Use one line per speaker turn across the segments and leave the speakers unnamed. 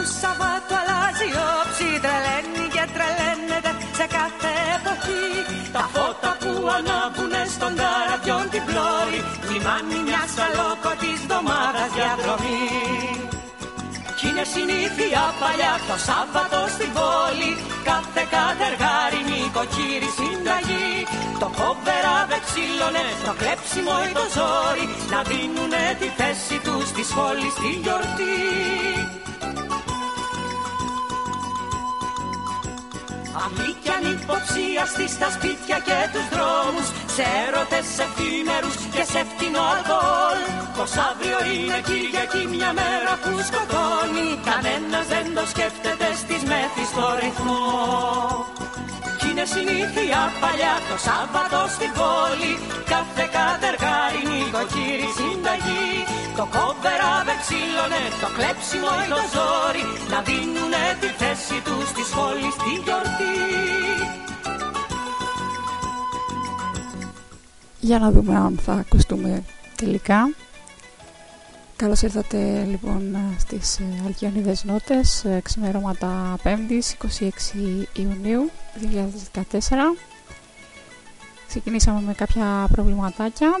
τους Σαββάτου αλλάζει όψη Τρελαίνει και τρελαίνεται σε κάθε εποχή. Τα φώτα που ανάβουνε στον καραβιόν την πλώρη Θυμάνει μια σαλόκο δομάδας διαδρομή Κι είναι συνήθεια παλιά το Σάββατο στη πόλη Κάθε κατεργάρι νοικοκύρη συνταγή. Το κόβερα δε το κλέψιμο ή το ζόρι Να δίνουνε τη θέση τους στη σχόλη στη γιορτή. Απλή υποψία στη στα σπίτια και τους δρόμους. Σε έρωτες εφήμερους και σε φτηνό αλκοόλ Πως αύριο είναι Κυριακή μια μέρα που σκοτώνει Κανένας δεν το σκέφτεται στις μέθης στο ρυθμό Κι είναι συνήθεια παλιά το Σάββατο στην πόλη Κάθε κατεργάρι νοικοκύρη συνταγή το κόβερα βεξίλωνε, το κλέψιμο ή το ζόρι Να δίνουνε τη θέση τους στη σχόλη στη γιορτή.
Για να δούμε αν θα ακουστούμε τελικά. Καλώς ήρθατε λοιπόν στις ε, Αλκιονίδες Νότες ε, ξημερώματα 5ης 26 Ιουνίου 2014 Ξεκινήσαμε με κάποια προβληματάκια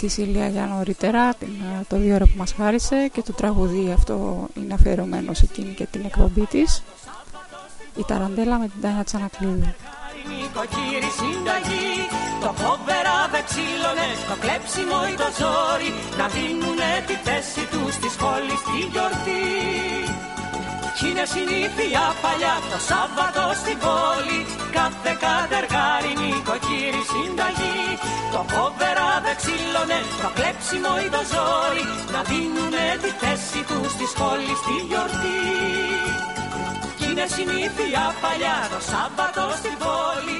τη Σίλια για νωρίτερα, την, το δύο ώρα που μας χάρισε και το τραγουδί αυτό είναι αφιερωμένο σε εκείνη και την εκπομπή της. Η Ταραντέλα με την Τάνια Τσανακλείδου.
Το κόβερα ξύλωνε, το κλέψιμο ή το ζόρι Να δίνουνε τη θέση τους στη σχόλη στη γιορτή κι είναι συνήθεια παλιά το Σάββατο στην πόλη. Κάθε κατεργάρι νοικοκύρι συνταγή. Το κόβερα δεν ξύλωνε, το κλέψιμο ή το ζόρι. Να δίνουνε τη θέση τους στη σχόλη στη γιορτή. Κι είναι συνήθεια παλιά το Σάββατο στην πόλη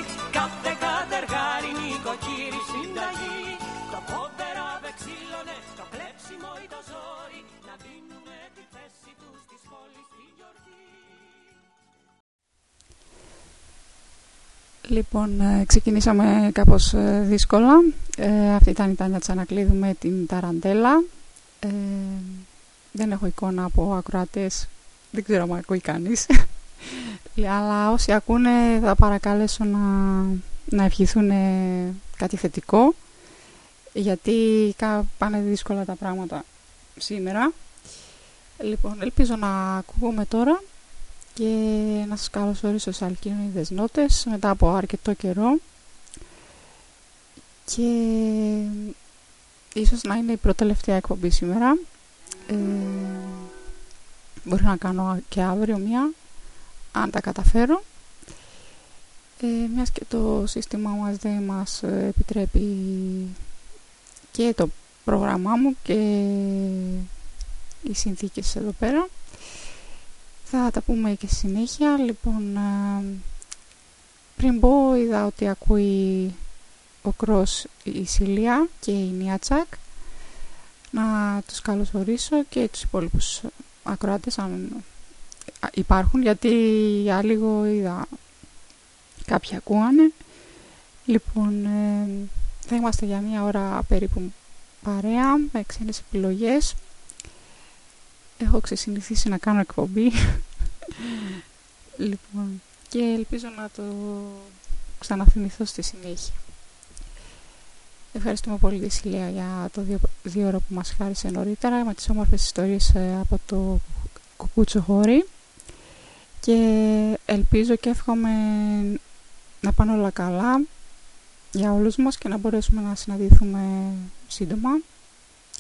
Λοιπόν, ε, ξεκινήσαμε κάπως ε, δύσκολα. Ε, αυτή ήταν η Τάνια Τσανακλείδου με την Ταραντέλα. Ε, δεν έχω εικόνα από ακροατές, δεν ξέρω αν ακούει κανείς. Αλλά όσοι ακούνε θα παρακαλέσω να, να ευχηθούν κάτι θετικό γιατί πάνε δύσκολα τα πράγματα σήμερα. Λοιπόν, ελπίζω να ακούγουμε τώρα και να σας καλωσορίσω σε Αλκίνιδες Νότες μετά από αρκετό καιρό. Και ίσως να είναι η προτελευταία εκπομπή σήμερα. Ε, μπορεί να κάνω και αύριο μία αν τα καταφέρω. Ε, μιας και το σύστημα μας δεν μας επιτρέπει και το πρόγραμμά μου και οι συνθήκες εδώ πέρα θα τα πούμε και συνέχεια. Λοιπόν, ε, πριν πω είδα ότι ακούει ο Κρός η Σιλία και η Νιάτσακ. Να τους καλωσορίσω και τους υπόλοιπους ακροάτες αν υπάρχουν γιατί για λίγο είδα κάποιοι ακούανε. Λοιπόν, ε, θα είμαστε για μία ώρα περίπου παρέα με ξένες επιλογές έχω ξεσυνηθίσει να κάνω εκπομπή. Λοιπόν και ελπίζω να το ξαναθυμηθώ στη συνέχεια. Ευχαριστούμε πολύ τη Σιλία για το δύο, δύο ώρα που μας χάρισε νωρίτερα με τις όμορφες ιστορίες ε, από το κουκούτσο χώρι και ελπίζω και εύχομαι να πάνε όλα καλά για όλους μας και να μπορέσουμε να συναντηθούμε σύντομα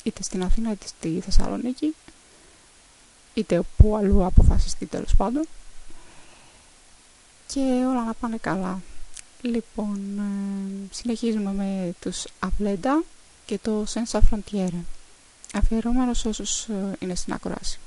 είτε στην Αθήνα είτε στη Θεσσαλονίκη είτε όπου αλλού αποφασιστεί τέλος πάντων και όλα να πάνε καλά. Λοιπόν, ε, συνεχίζουμε με τους Αυλέντα και το Senza Frontiere, αφιερωμένος σε όσους ε, είναι στην ακρόαση.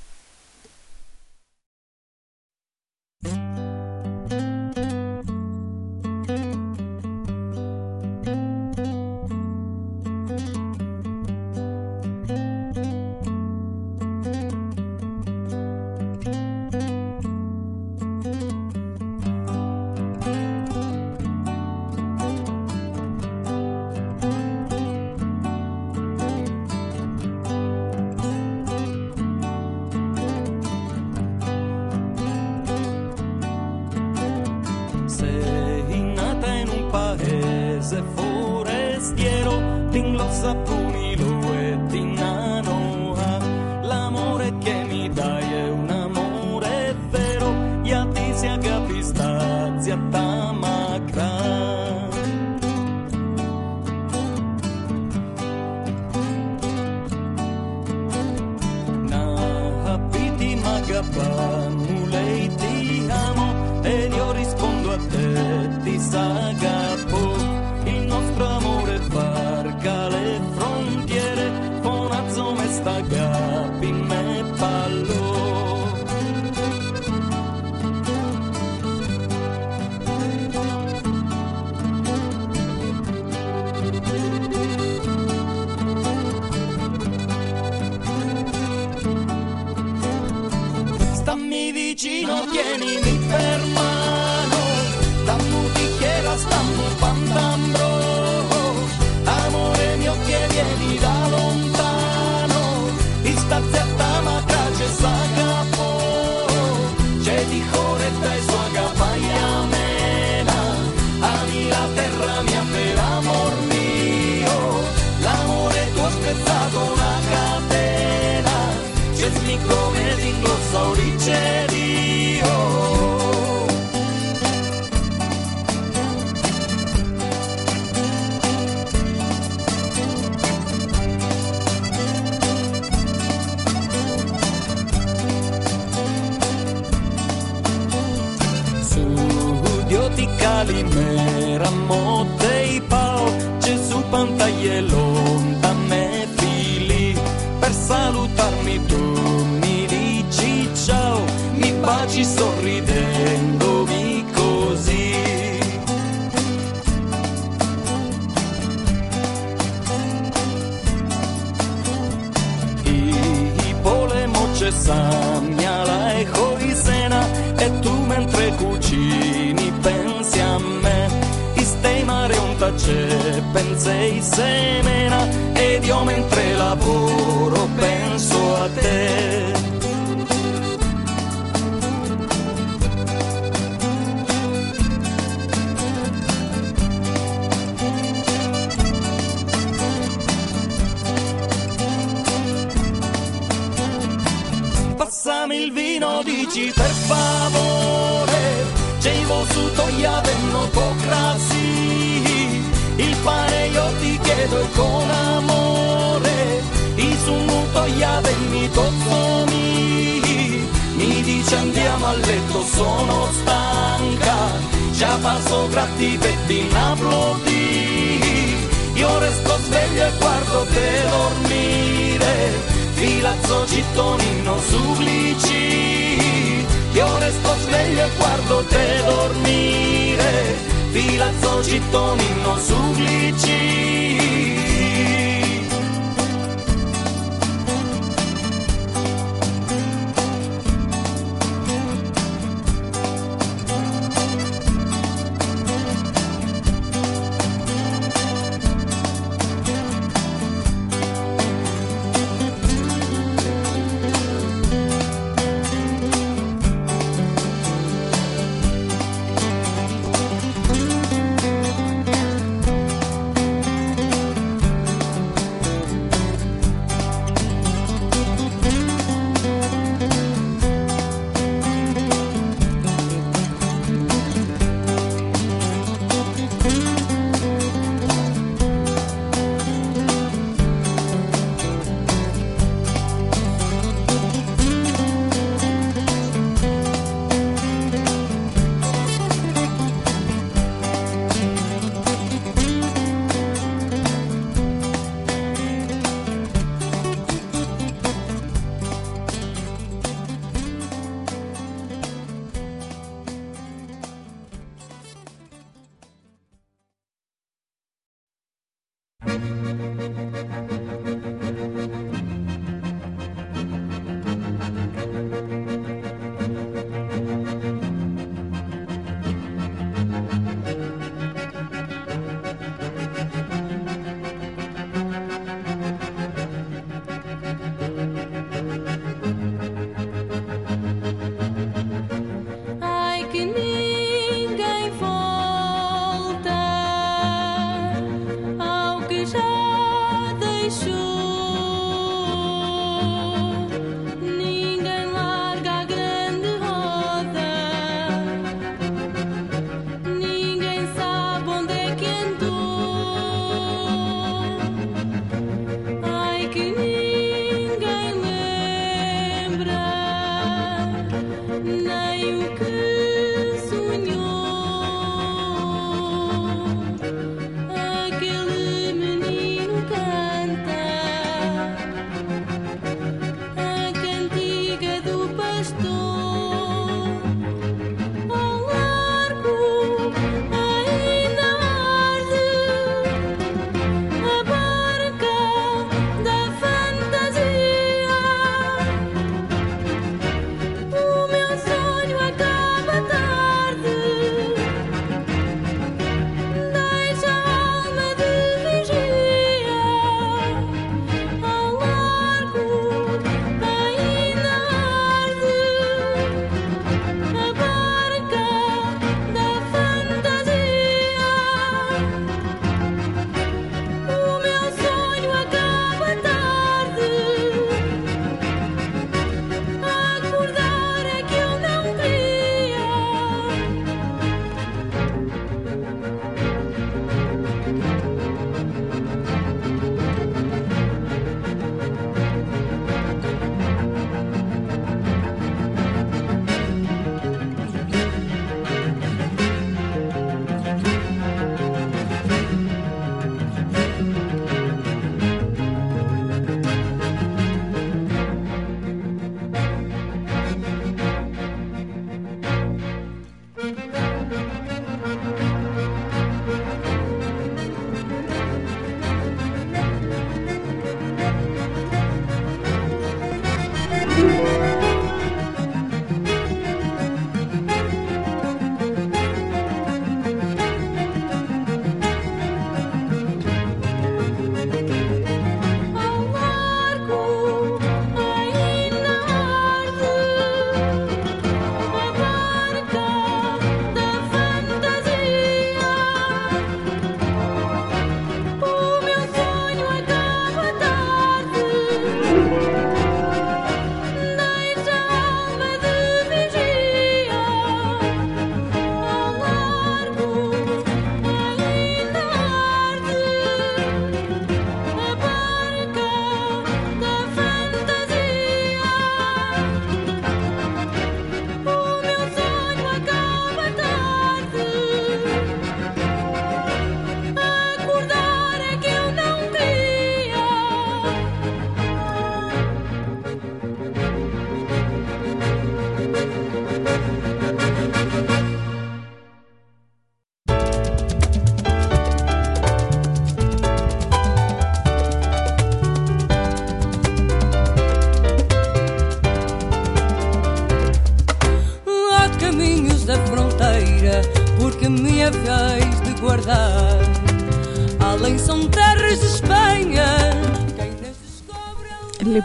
salutarmi tu mi dici ciao, mi baci sorridendomi così. I polemo c'è Sammiala e sena e tu mentre cucini pensi a me. Istemare un tace, pensei semena io mentre lavoro penso a te. Passami il vino, dici per favore, c'è il vostro togliato, non può crasi fare io ti chiedo e con amore isunnutoia venni tozzomi mi dice andiamo a letto sono stanca già passo gratti pettina ploti io resto sveglio e guardo te dormire filazzo cittonino sublici io resto sveglio e guardo te dormire Pilazzo Cittolino Suglici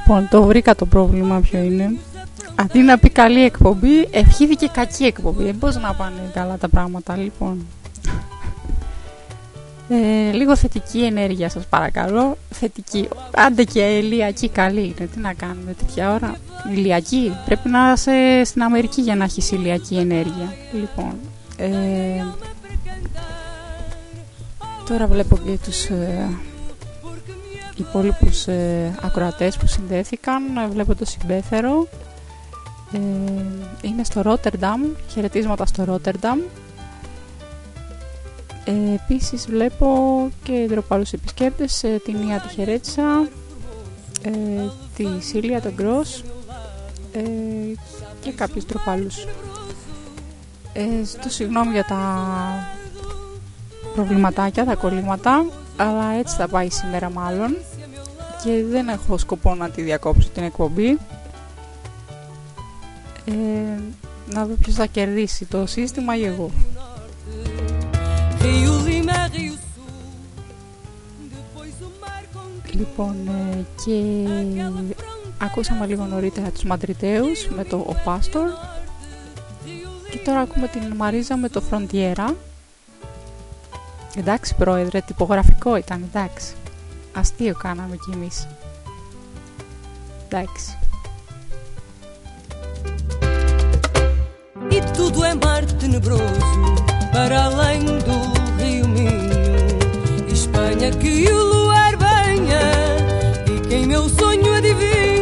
Λοιπόν, το βρήκα το πρόβλημα ποιο είναι. Αντί να πει καλή εκπομπή, ευχήθηκε κακή εκπομπή. Ε, πώς να πάνε καλά τα πράγματα, λοιπόν. Ε, λίγο θετική ενέργεια σας παρακαλώ. Θετική. Άντε και ηλιακή καλή είναι. Τι να κάνουμε τέτοια ώρα. Ηλιακή. Πρέπει να είσαι στην Αμερική για να έχεις ηλιακή ενέργεια. Λοιπόν. Ε, τώρα βλέπω και τους ε, υπόλοιπους ε, ακροατές που συνδέθηκαν. Βλέπω το συμπέθερο. Ε, είναι στο Ρότερνταμ. Χαιρετίσματα στο Ρότερνταμ. Ε, επίσης βλέπω και ντροπαλούς επισκέπτες, ε, την Ία τη χαιρέτησα, ε, τη Σίλια τον Γκρός ε, και κάποιους ντροπαλούς. Ε, στο συγγνώμη για τα προβληματάκια, τα κολλήματα, αλλά έτσι θα πάει σήμερα μάλλον και δεν έχω σκοπό να τη διακόψω την εκπομπή. Ε, να δω ποιος θα κερδίσει το σύστημα ή εγώ. Λοιπόν, ε, και ακούσαμε λίγο νωρίτερα τους Μαντριτέους με το «Ο Πάστορ» και τώρα ακούμε την Μαρίζα με το «Φροντιέρα». Εντάξει πρόεδρε, τυπογραφικό ήταν, εντάξει. Αστείο κάναμε κι εμείς. Εντάξει.
E tudo é mar tenebroso para além do rio Minho. Espanha que o luar venha e quem meu sonho adivinho.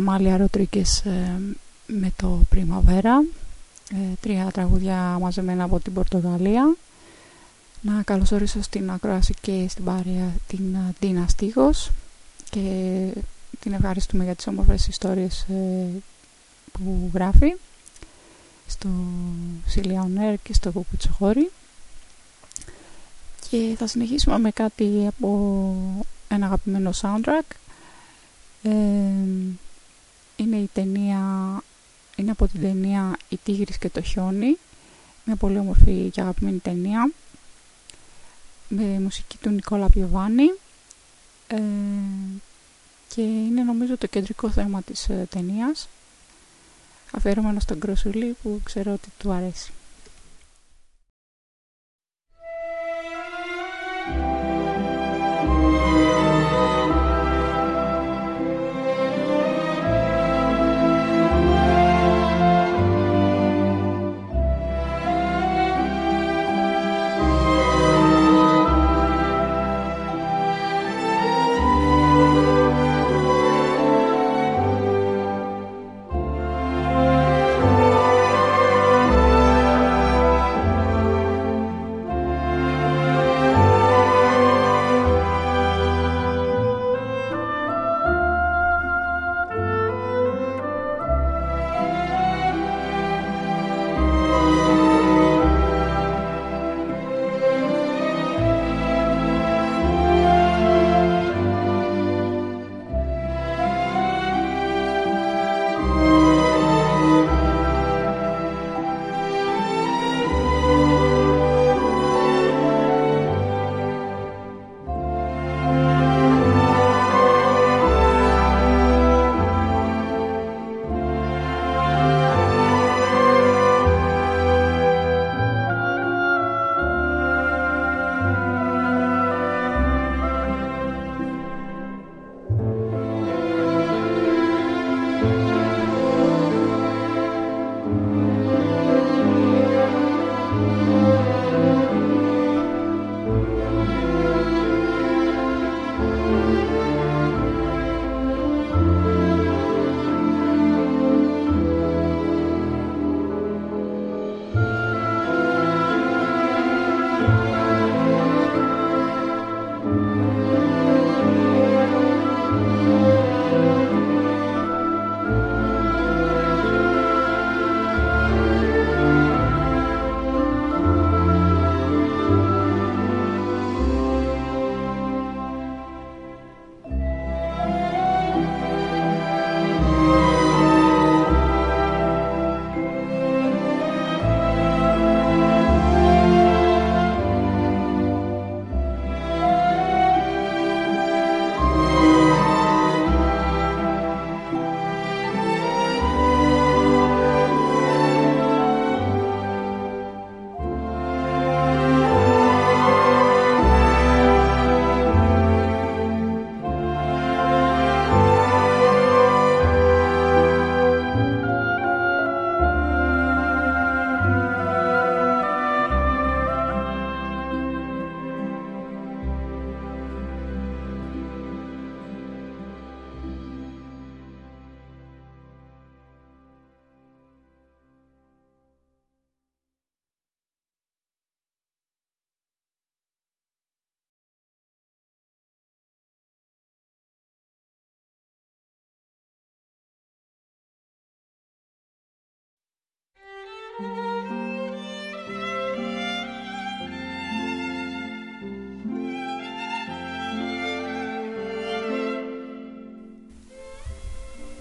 Αμάλια Ροτρίκης ε, με το Πριμαβέρα, ε, τρία τραγούδια μαζεμένα από την Πορτογαλία. Να καλωσορίσω στην ακρόαση και στην παρέα την Ντίνα Στίγος και την ευχαριστούμε για τις όμορφες ιστορίες ε, που γράφει στο Σιλιαονέρ και στο Κουκουτσοχώρι. Και θα συνεχίσουμε με κάτι από ένα αγαπημένο soundtrack είναι η ταινία είναι από την ταινία «Η Τίγρης και το χιόνι» μια πολύ όμορφη και αγαπημένη ταινία με μουσική του Νικόλα Πιοβάνη ε, και είναι νομίζω το κεντρικό θέμα της ε, ταινίας αφιερωμένο στον Κροσουλή που ξέρω ότι του αρέσει.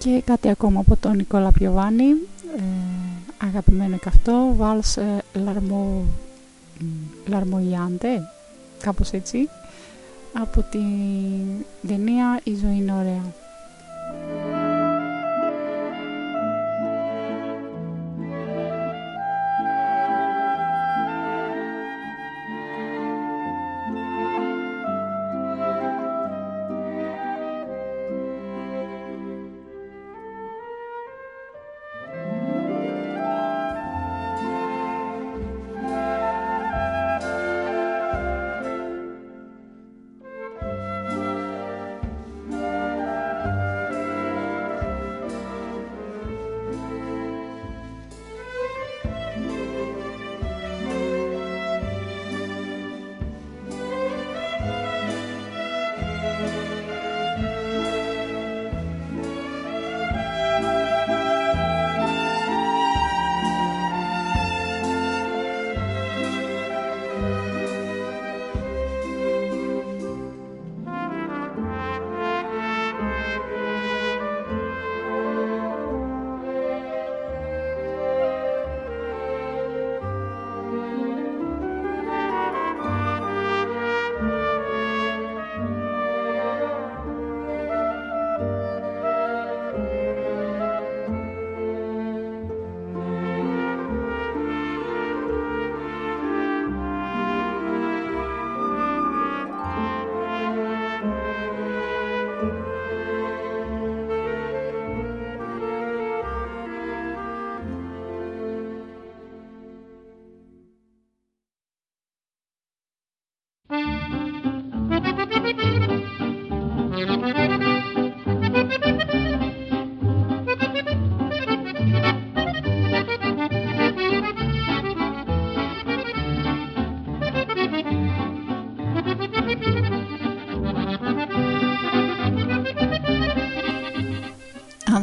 Και κάτι ακόμα από τον Νικόλα Πιοβάνη, ε, αγαπημένο και αυτό, Βάλς ε, Λαρμο, Λαρμογιάντε, κάπως έτσι, από την ταινία «Η ζωή είναι ωραία».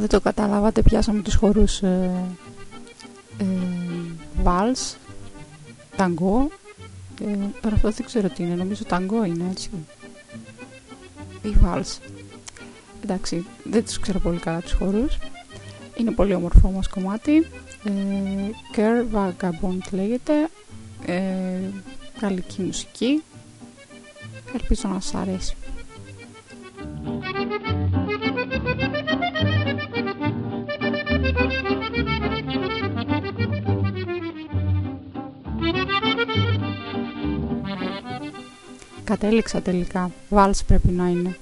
Δεν το καταλάβατε πιάσαμε τους χορούς ε, ε, βάλς, ταγκό. Ε, τώρα αυτό δεν ξέρω τι είναι, νομίζω ταγκό είναι έτσι. Ή βάλς εντάξει, δεν τους ξέρω πολύ καλά τους χορούς. Είναι πολύ όμορφο όμως κομμάτι. Ε, Kerr Vagabond λέγεται. Ε, γαλλική μουσική. Ελπίζω να σας αρέσει Κατέληξα τελικά. Βάλς πρέπει να είναι.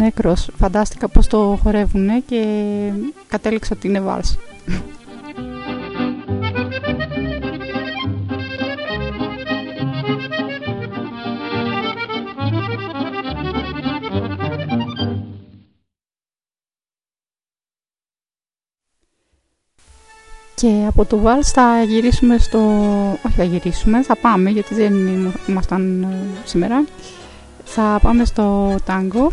Νέκρος. Φαντάστηκα πώς το χορεύουνε και κατέληξα ότι είναι βάλς. Και από το Βάλς θα γυρίσουμε στο... Όχι θα γυρίσουμε, θα πάμε γιατί δεν ήμασταν ε, σήμερα. Θα πάμε στο τάγκο,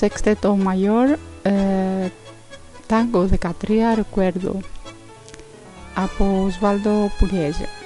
6 το maior, τάγκο 13 Ρεκουέρδου από Σβάλτο Πουλιέζερ.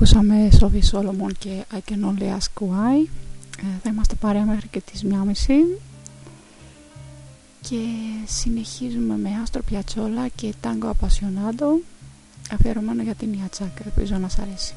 Ακούσαμε Σόφι Σόλομον και I Can Only Ask Why. Ε, θα είμαστε παρέα μέχρι και τις 1.30 και συνεχίζουμε με Άστρο Πιατσόλα και Τάγκο Απασιονάντο αφιερωμένο για την Ιατσάκ. Ελπίζω να σας αρέσει.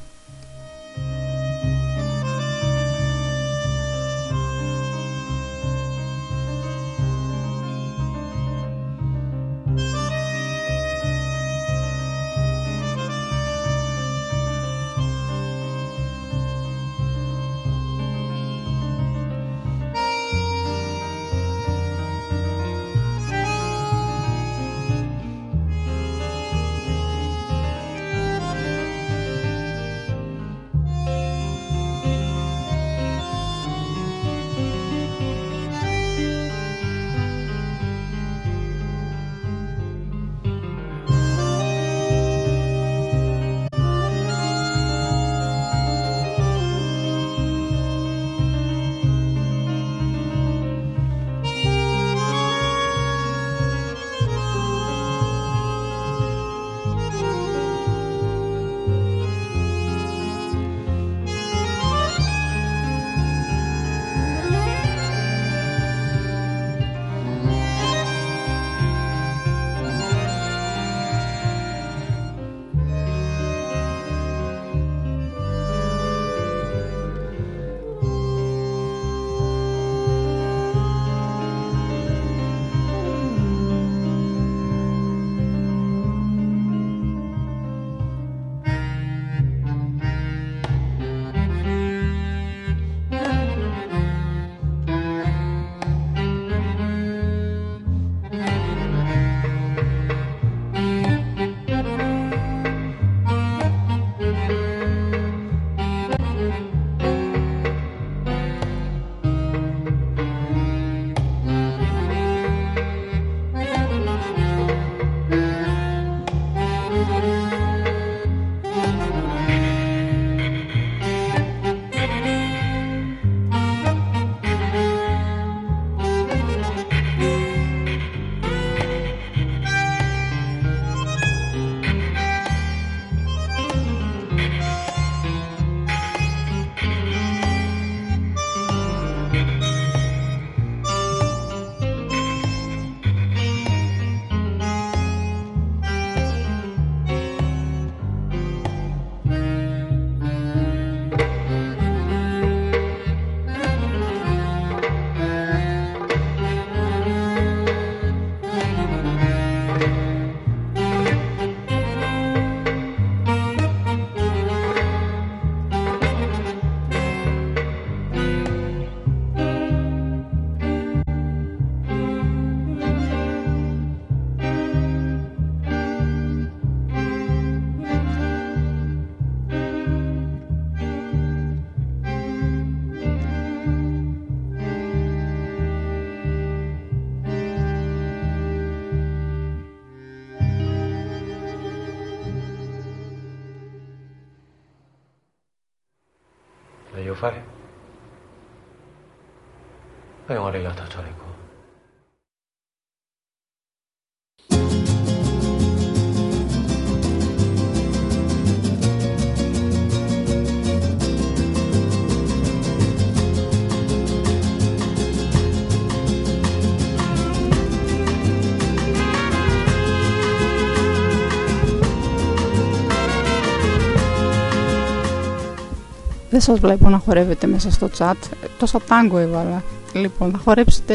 Σας βλέπω να χορεύετε μέσα στο chat. Τόσα τάγκο έβαλα. Λοιπόν, θα χορέψετε,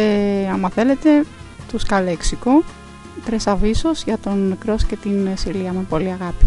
άμα θέλετε, του Σκαλέξικο. Τρες αβίσος για τον Κρός και την Σιλία με πολύ αγάπη.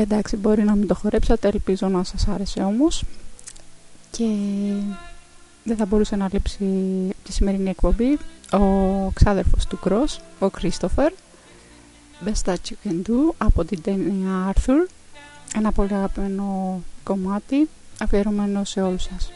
Εντάξει, μπορεί να μην το χορέψατε, ελπίζω να σας άρεσε όμως. Και δεν θα μπορούσε να λείψει τη σημερινή εκπομπή ο ξάδερφος του Cross, ο Christopher. Best That You Can Do από την ταινία Arthur. Ένα πολύ αγαπημένο κομμάτι αφιερωμένο σε όλους σας.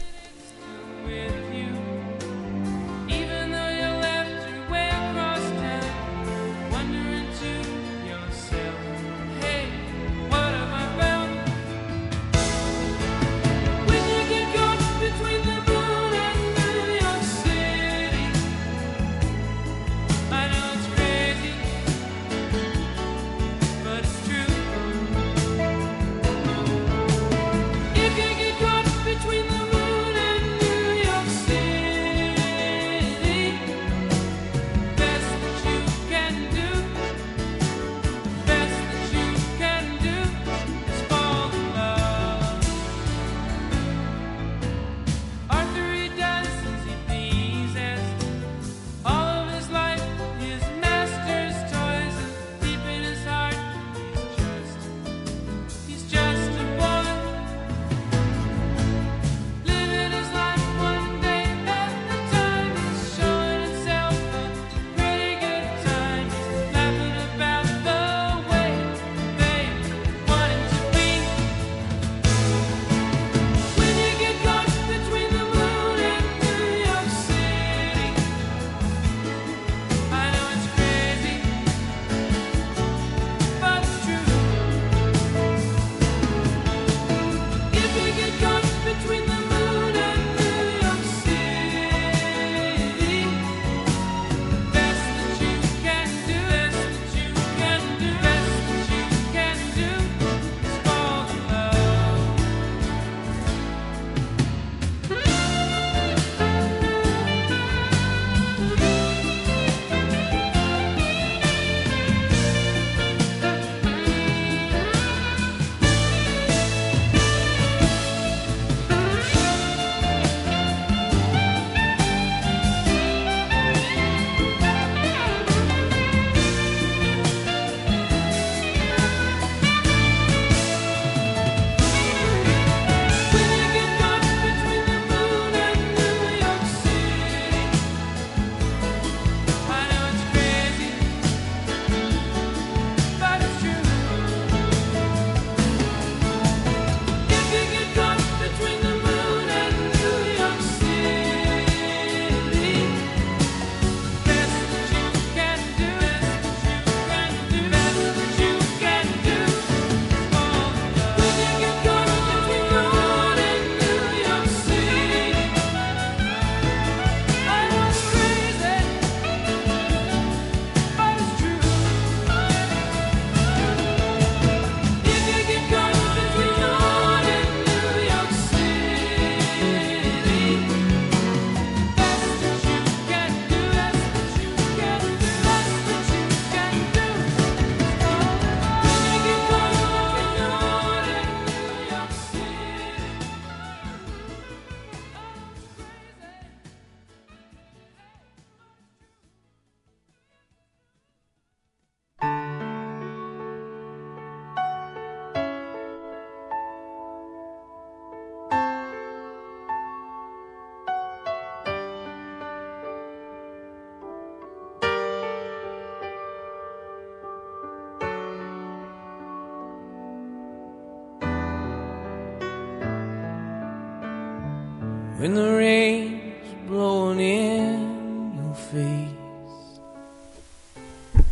When the rain's blowing in your face.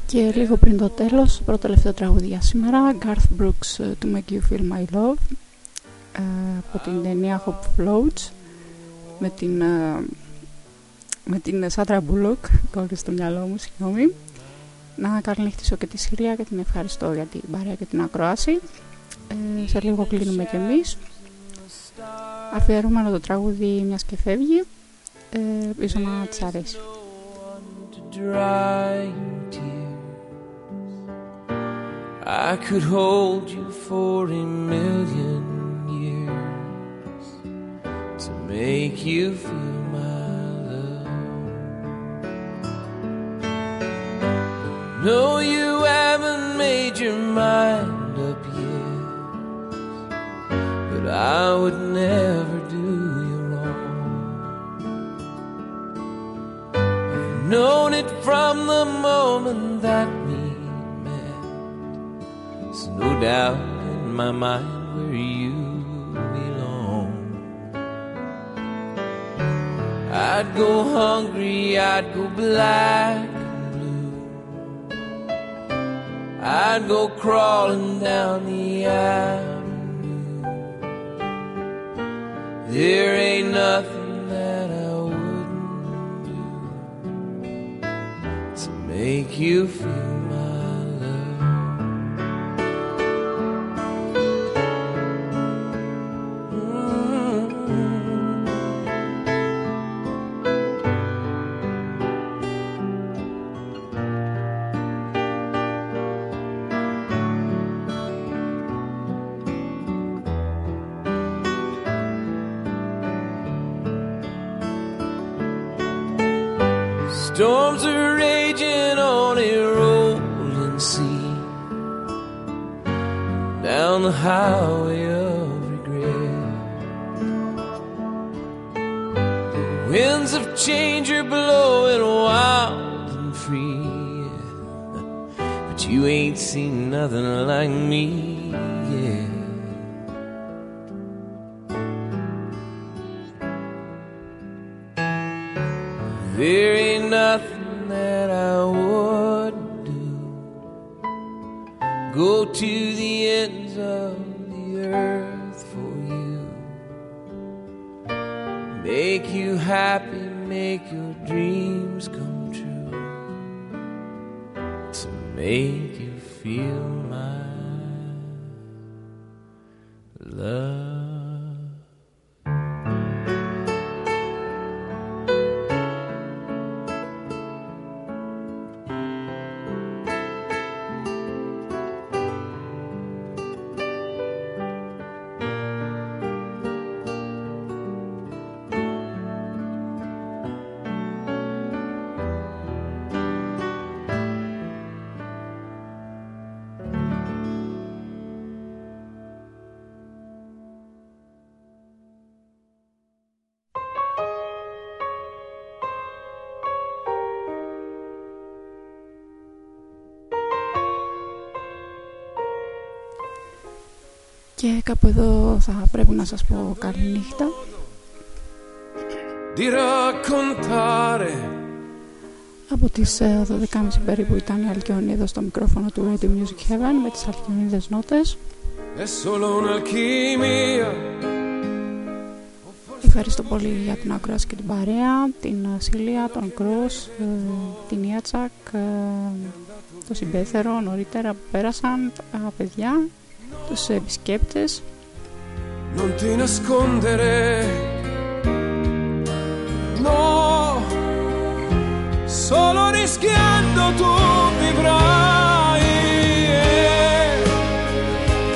Και λίγο πριν το τέλος, πρώτο τελευταίο τραγούδι για σήμερα, Garth Brooks To Make You Feel My Love από την ταινία Hope Floats με την, με την Sandra Bullock, κόλλησε στο μυαλό μου, συγγνώμη. Να καληνύχτησω και τη Συρία και την ευχαριστώ για την παρέα και την ακρόαση. Ε, σε λίγο κλείνουμε κι εμείς αφιερούμενο το τραγούδι μιας και φεύγει ε, ίσως να της αρέσει
I could hold you for a million years to make you feel my love. No, you haven't made your mind up yet. that I would never that we met. There's no doubt in my mind where you belong. I'd go hungry, I'd go black and blue. I'd go crawling down the avenue. There ain't nothing make you feel
Και κάπου εδώ θα πρέπει να σας πω καλή νύχτα.
Di raccontare
Από τις ε, 12.30 περίπου ήταν η Αλκιόνη εδώ στο μικρόφωνο του Radio Music Heaven με τις αλκιονίδες νότες.
è solo un'alchimia.
Ευχαριστώ πολύ για την ακρόαση και την παρέα, την ε, Σίλια, τον Κρός, ε, την Ιατσακ, ε, το Συμπέθερο νωρίτερα που πέρασαν, τα παιδιά, τους επισκέπτες.
Non ti nascondere. No, solo rischiando tu vivrai.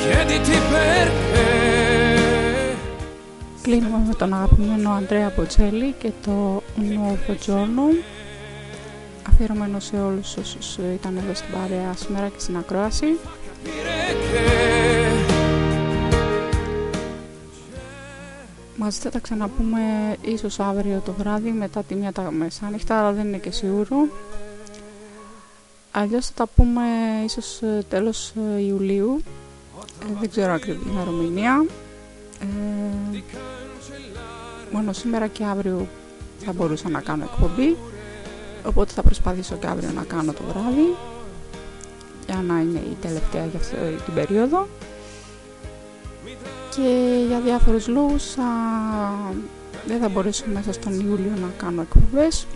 Chiediti perché.
Κλείνουμε με τον αγαπημένο Αντρέα Μποτσέλη και το Nuovo Giorno αφιερωμένο σε όλους όσους ε, ήταν εδώ στην παρέα σήμερα και στην ακρόαση. Μαζί θα τα ξαναπούμε ίσως αύριο το βράδυ μετά τη μία τα μεσάνυχτα, αλλά δεν είναι και σίγουρο. Αλλιώς θα τα πούμε ίσως ε, τέλος ε, Ιουλίου, Ε, δεν ξέρω ακριβώς την ημερομηνία. Ε, μόνο σήμερα και αύριο θα μπορούσα να κάνω εκπομπή, οπότε θα προσπαθήσω και αύριο να κάνω το βράδυ για να είναι η τελευταία για αυτή την περίοδο και για διάφορους λόγους α, δεν θα μπορέσω μέσα στον Ιούλιο να κάνω εκπομπές.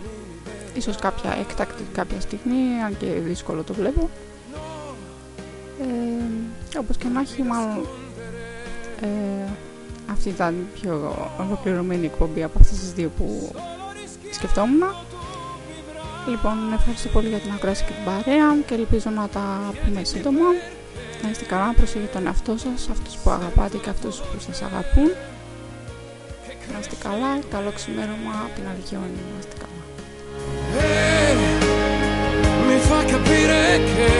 Ίσως κάποια έκτακτη κάποια στιγμή αν και δύσκολο το βλέπω. Ε, όπως και να έχει μάλλον ε, αυτή ήταν η πιο ολοκληρωμένη εκπομπή από αυτές τις δύο που σκεφτόμουν. Λοιπόν ευχαριστώ πολύ για την ακρόαση και την παρέα και ελπίζω να τα πούμε σύντομα να είστε καλά, να προσέχετε τον εαυτό σας, αυτούς που αγαπάτε και αυτούς που σας αγαπούν. Να είστε καλά, καλό ξημέρωμα από την Αλγιόνη, να είστε καλά.
Eh, mi fa capire che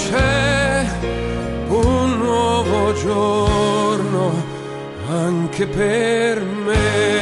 c'è un nuovo nuovo giorno anche per me.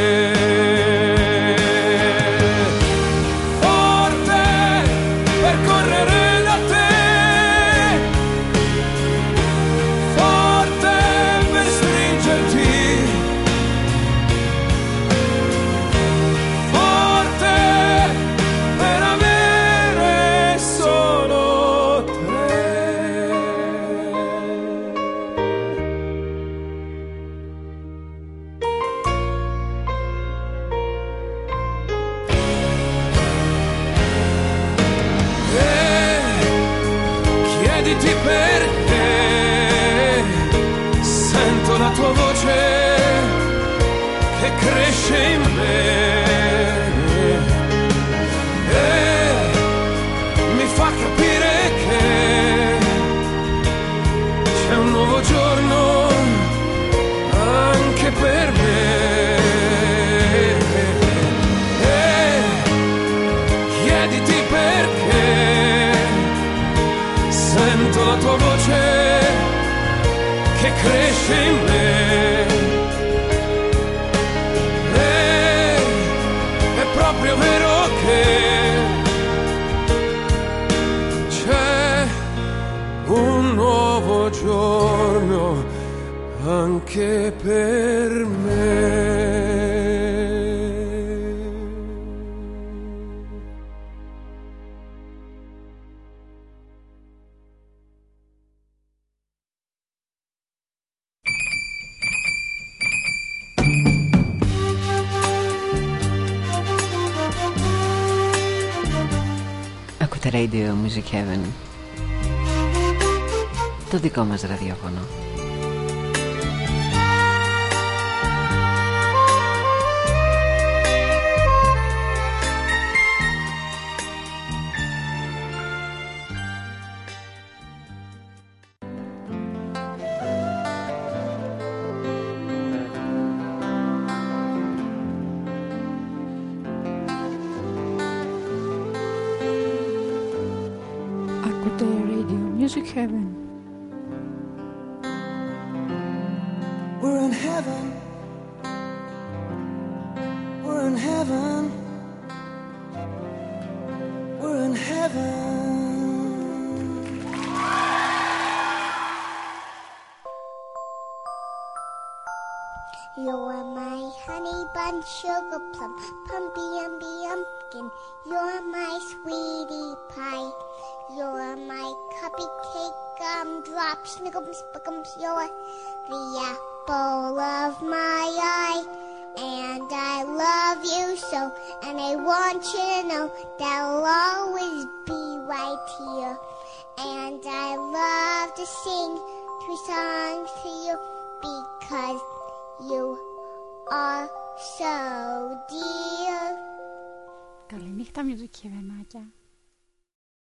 un nuovo giorno anche per me.
Radio Music Heaven Το δικό μας ραδιόφωνο
Ciao.